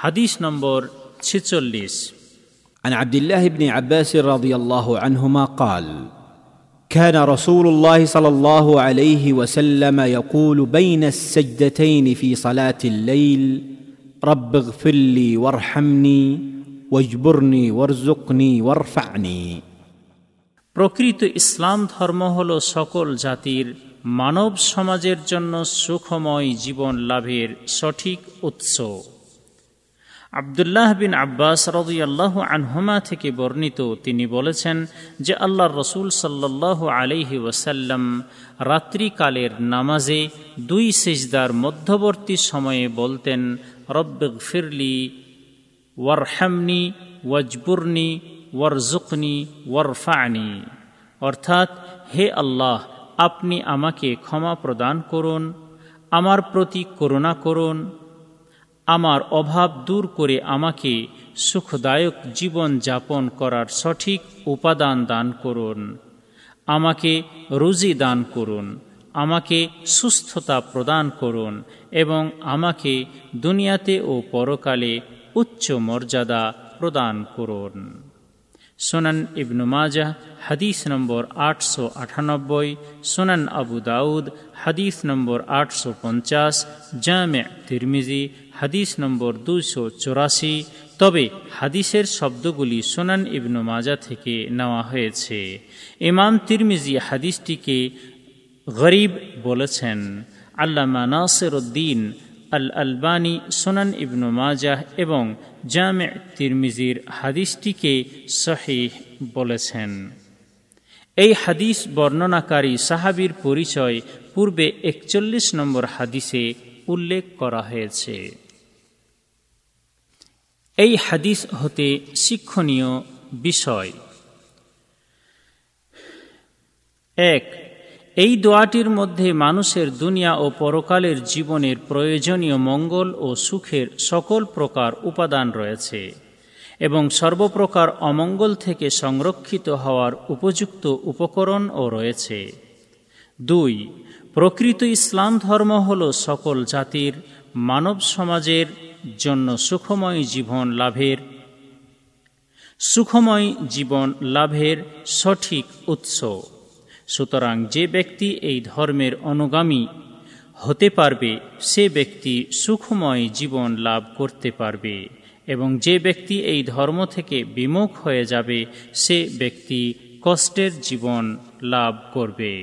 হাদিস নম্বর ছেচল্লিশ عن عبد الله بن عباس رضي الله عنهما قال كان رسول الله صلى الله عليه وسلم يقول بين السجدتين في صلاه الليل رب اغفر لي وارحمني واجبرني وارزقني وارفعني প্রকৃত ইসলাম ধর্ম হল সকল জাতির মানব সমাজের জন্য সুখময় জীবন লাভের সঠিক উৎস আবদুল্লাহ বিন আব্বাস রদিয়াল্লাহ আনহুমা থেকে বর্ণিত, তিনি বলেছেন যে আল্লাহ রসুল সাল্লাহ আলিহি ওয়াসাল্লাম রাত্রিকালের নামাজে দুই সেজদার মধ্যবর্তী সময়ে বলতেন রব্বেগ ফিরলি ওয়ারহামনি, ওয়াজবুরনি ওয়ারজুকনি ওয়ারফানি। অর্থাৎ, হে আল্লাহ, আপনি আমাকে ক্ষমা প্রদান করুন, আমার প্রতি করুণা করুন আমার অভাব দূর করে আমাকে সুখদায়ক জীবন যাপন করার সঠিক উপাদান দান করুন। আমাকে রুজি দান করুন। আমাকে সুস্থতা প্রদান করুন এবং আমাকে দুনিয়াতে ও পরকালে উচ্চ মর্যাদা প্রদান করুন। সোনান ইবনু মাজাহ হাদিস নম্বর আটশো আটানব্বই, সোনান আবু দাউদ, হাদিস নম্বর আটশো পঞ্চাশ, জামে তিরমিজি, হাদিস নম্বর দুশো চৌরাশি। তবে হাদিসের শব্দগুলি সোনান ইবনু মাজা থেকে নেওয়া হয়েছে। ইমাম তিরমিজি হাদিসটিকে গরিব বলেছেন। আল্লামা নাসির উদ্দিন আল আলবানী সোনান ইবনু মাজাহ এবং জামে তিরমিজির হাদিসটিকে সহিহ বলেছেন। এই হাদিস বর্ণনাকারী সাহাবির পরিচয় পূর্বে একচল্লিশ নম্বর হাদিসে উল্লেখ করা হয়েছে। এই হাদিস হতে শিক্ষণীয় বিষয়। এক এই দোয়াটির মধ্যে মানুষের দুনিয়া ও পরকালের জীবনের প্রয়োজনীয় মঙ্গল ও সুখের সকল প্রকার উপাদান রয়েছে এবং সর্বপ্রকার অমঙ্গল থেকে সংরক্ষিত হওয়ার উপযুক্ত উপকরণও রয়েছে। দুই, প্রকৃত ইসলাম ধর্ম হল সকল জাতির মানব সমাজের জন্য সুখময় জীবন লাভের সুখময় জীবন লাভের সঠিক উৎস। সুতরাং যে ব্যক্তি এই ধর্মের অনুগামী হতে পারবে, সে ব্যক্তি সুখময় জীবন লাভ করতে পারবে, এবং যে ব্যক্তি এই ধর্ম থেকে বিমুখ হয়ে যাবে, সে ব্যক্তি কষ্টের জীবন লাভ করবে।